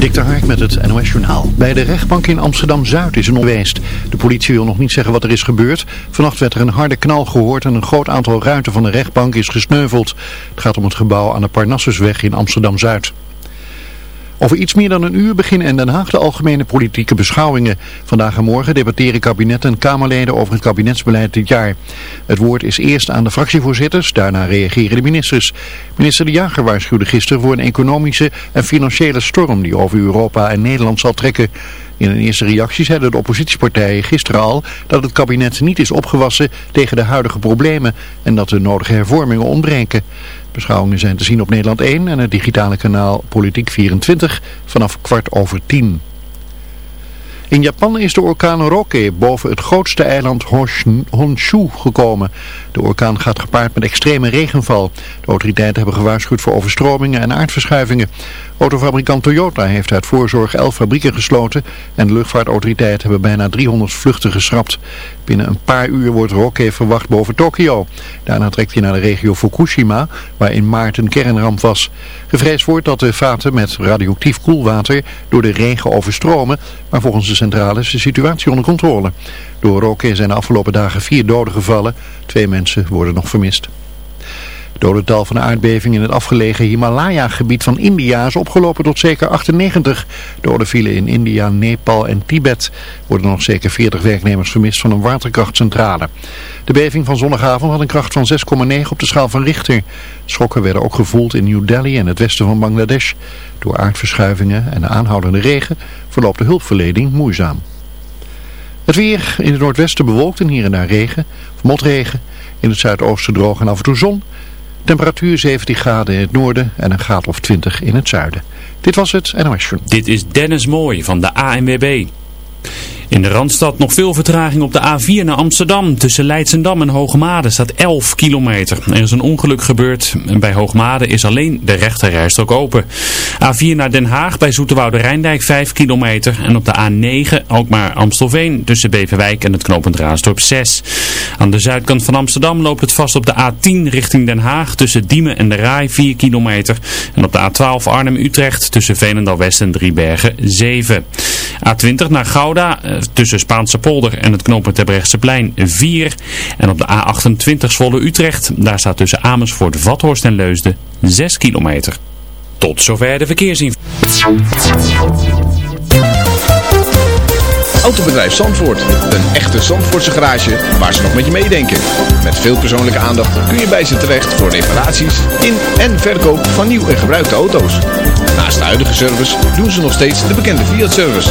Dik de met het NOS Journaal. Bij de rechtbank in Amsterdam-Zuid is een onweest. De politie wil nog niet zeggen wat er is gebeurd. Vannacht werd er een harde knal gehoord en een groot aantal ruiten van de rechtbank is gesneuveld. Het gaat om het gebouw aan de Parnassusweg in Amsterdam-Zuid. Over iets meer dan een uur beginnen in Den Haag de algemene politieke beschouwingen. Vandaag en morgen debatteren kabinet en Kamerleden over het kabinetsbeleid dit jaar. Het woord is eerst aan de fractievoorzitters, daarna reageren de ministers. Minister De Jager waarschuwde gisteren voor een economische en financiële storm die over Europa en Nederland zal trekken. In een eerste reactie zeiden de oppositiepartijen gisteren al dat het kabinet niet is opgewassen tegen de huidige problemen en dat de nodige hervormingen ontbreken. Beschouwingen zijn te zien op Nederland 1 en het digitale kanaal Politiek 24 vanaf kwart over tien. In Japan is de orkaan Roke boven het grootste eiland Honshu gekomen. De orkaan gaat gepaard met extreme regenval. De autoriteiten hebben gewaarschuwd voor overstromingen en aardverschuivingen. Autofabrikant Toyota heeft uit voorzorg 11 fabrieken gesloten en de luchtvaartautoriteiten hebben bijna 300 vluchten geschrapt. Binnen een paar uur wordt Roke verwacht boven Tokio. Daarna trekt hij naar de regio Fukushima, waar in maart een kernramp was. Gevreesd wordt dat de vaten met radioactief koelwater door de regen overstromen, maar volgens de centrale is de situatie onder controle. Door Roke zijn de afgelopen dagen vier doden gevallen. Twee mensen worden nog vermist. Dodental van de aardbeving in het afgelegen Himalaya-gebied van India is opgelopen tot zeker 98. Doden vielen in India, Nepal en Tibet. Worden nog zeker 40 werknemers vermist van een waterkrachtcentrale. De beving van zondagavond had een kracht van 6,9 op de schaal van Richter. Schokken werden ook gevoeld in New Delhi en het westen van Bangladesh. Door aardverschuivingen en de aanhoudende regen verloopt de hulpverlening moeizaam. Het weer in het noordwesten bewolkt en hier en daar regen, motregen. In het zuidoosten droog en af en toe zon. Temperatuur 17 graden in het noorden en een graad of 20 in het zuiden. Dit was het NOS Dit is Dennis Mooij van de ANWB. In de Randstad nog veel vertraging op de A4 naar Amsterdam. Tussen Leidsendam en Hoogmade staat 11 kilometer. Er is een ongeluk gebeurd. Bij Hoogmade is alleen de rechterrijstrook open. A4 naar Den Haag bij Zoeterwoude Rijndijk 5 kilometer. En op de A9 ook maar Amstelveen tussen Beverwijk en het knooppunt Raasdorp 6. Aan de zuidkant van Amsterdam loopt het vast op de A10 richting Den Haag tussen Diemen en de Rai 4 kilometer. En op de A12 Arnhem-Utrecht tussen Veenendaal West en Driebergen 7. A20 naar Gouda eh, tussen Spaanse polder en het knooppunt plein 4. En op de A28 Zwolle-Utrecht, daar staat tussen Amersfoort, Vathorst en Leusden 6 kilometer. Tot zover de verkeersinformatie. Autobedrijf Zandvoort. Een echte Zandvoortse garage waar ze nog met je meedenken. Met veel persoonlijke aandacht kun je bij ze terecht voor reparaties in en verkoop van nieuw en gebruikte auto's. Naast de huidige service doen ze nog steeds de bekende Fiat-service.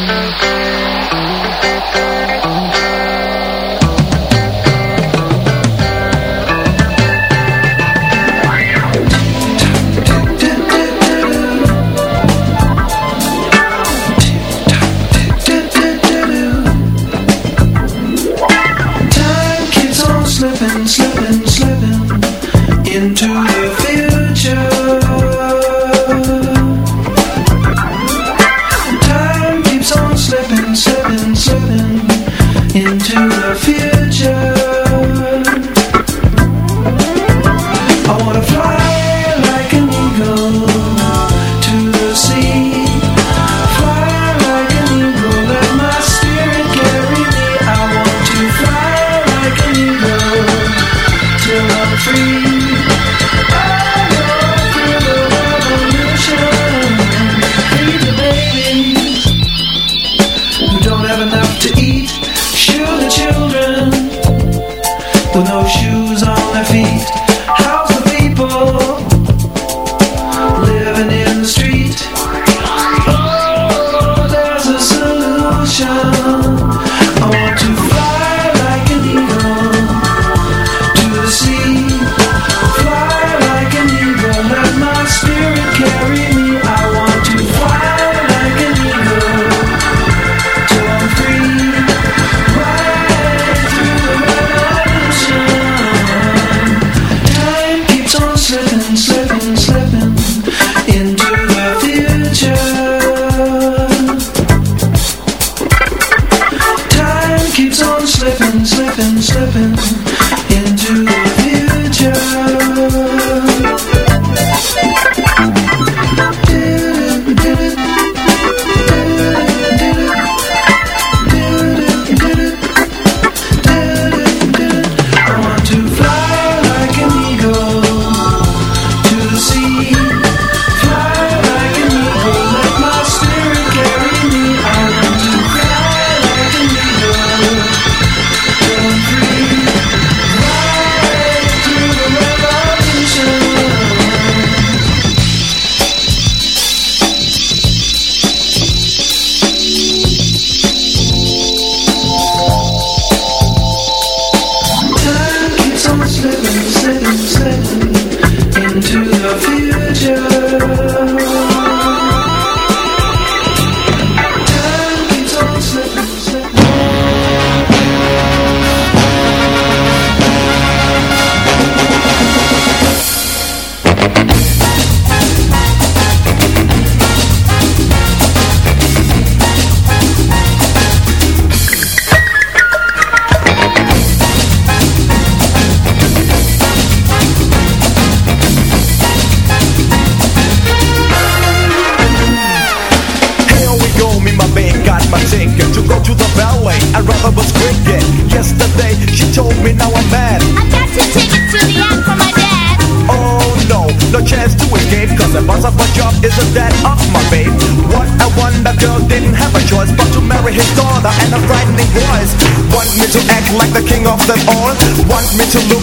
Show.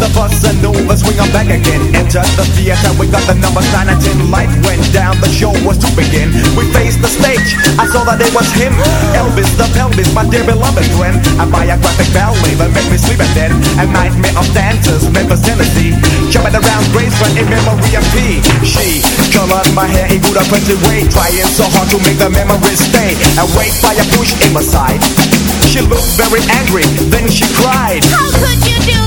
the bus and over, swing on back again. Enter the theater, we got the numbers 9 and 10. Light went down, the show was to begin. We faced the stage, I saw that it was him. Elvis the pelvis, my dear beloved friend. A biographic ballet that made me sleep and then A nightmare of dancers, Memphis, Tennessee. Jumping around Graceland in memory of P. She colored my hair in good offensive way. Trying so hard to make the memories stay. Wait by a push in my side. She looked very angry, then she cried. How could you do?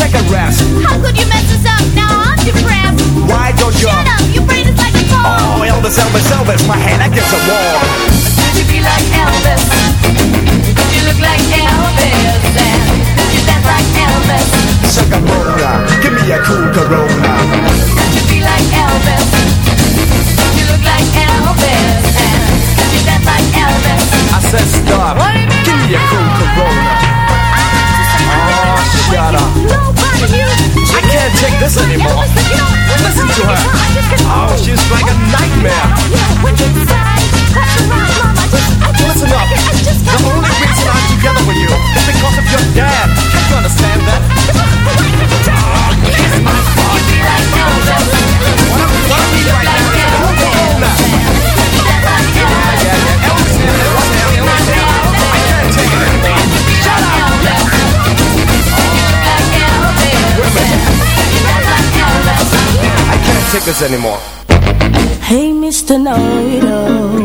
Take a rest. How could you mess us up? Now I'm depressed. Why don't you? Shut up, your brain is like a car. Oh, Elvis, Elvis, Elvis, my hand against the wall. Could you be like Elvis? Could you look like Elvis? And could you dance like Elvis? Mona, give me a cool Corona. Could you be like Elvis? Could you look like Elvis? And could you dance like Elvis? I said stop. What do you mean give me a cool Corona. Anymore. Hey, Mr. Know-it-all.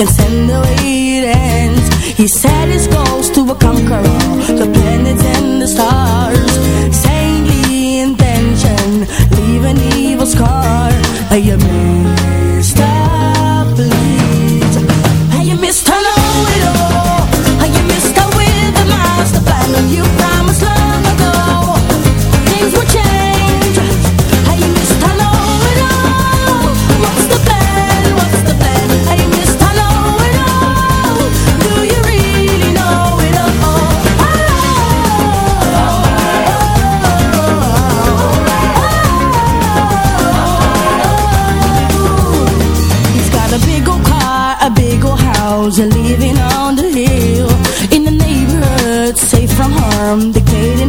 can send the way it ends. You said. a big old house, living on the hill, in the neighborhood, safe from harm, dictating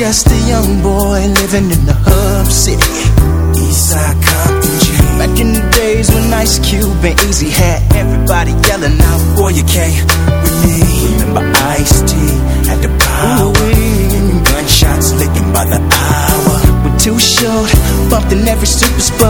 just a young boy living in the hub city. Eastside Compton G. Back in the days when Ice Cube and Eazy had everybody yelling out, Boy, you can't with me. Remember Ice T had the power. Gunshots licking by the hour. We're too short, bumped in every super sport,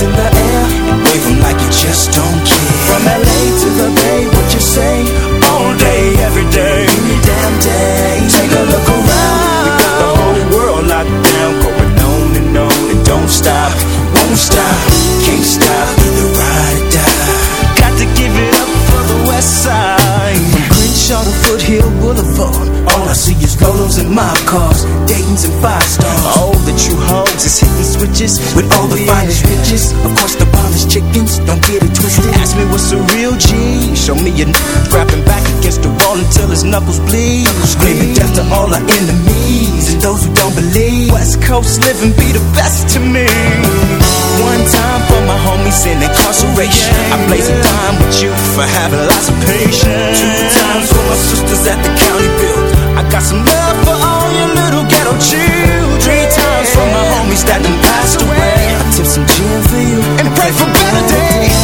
Your in the air wave 'em like you just don't care. From LA to the Bay, what you say? All day, every day, any damn day. Take a look around. We got the whole world locked down, going on and on and don't stop, won't stop, can't stop, either ride or die. Got to give it up for the West Side. From Crenshaw to Foothill Boulevard, all I see is Lolos and mob cars, Dayton's and five stars. All the is hitting switches with all the finest bitches. Of course, the bomb chickens, don't get it twisted. Ask me what's a real G. Show me n- grabbing back against the wall until his knuckles bleed. Screaming death to all our enemies and those who don't believe. West Coast living be the best to me. One time for my homies in incarceration. I blaze a dime with you for having lots of patience. Two times for my sisters at the county build. I got some love for all your little ghetto children. Three times for my homies that done passed away. I tip some gin for you and pray for better days.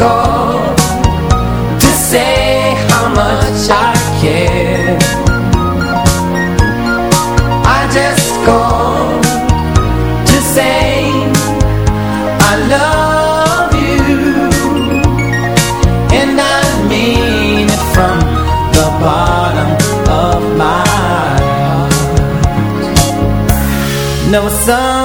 to say how much I care. I just to say I love you, and I mean it from the bottom of my heart. No.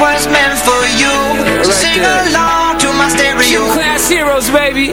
Was meant for you. So sing along to my stereo. Class heroes, baby.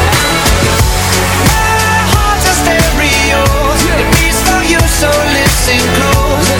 listen close.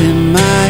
In my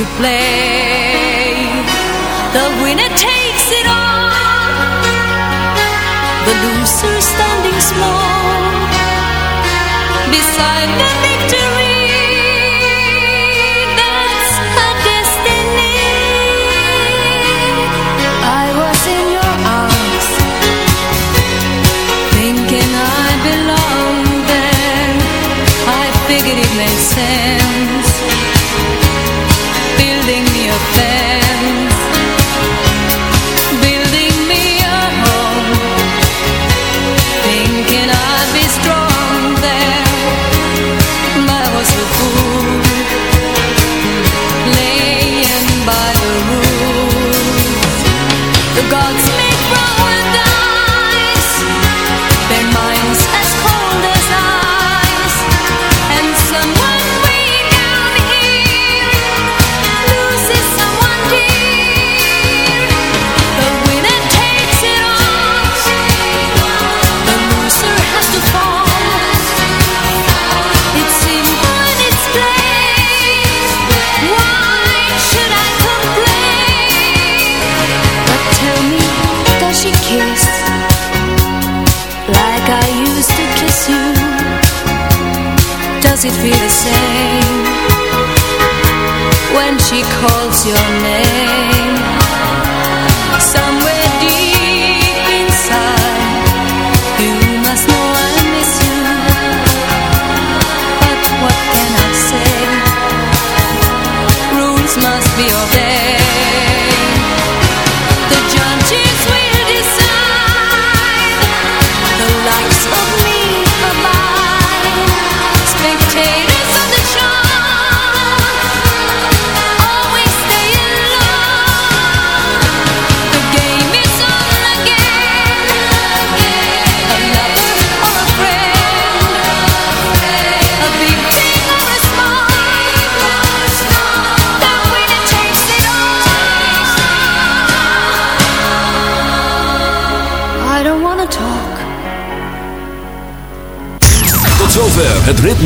to play. The winner takes it all. The loser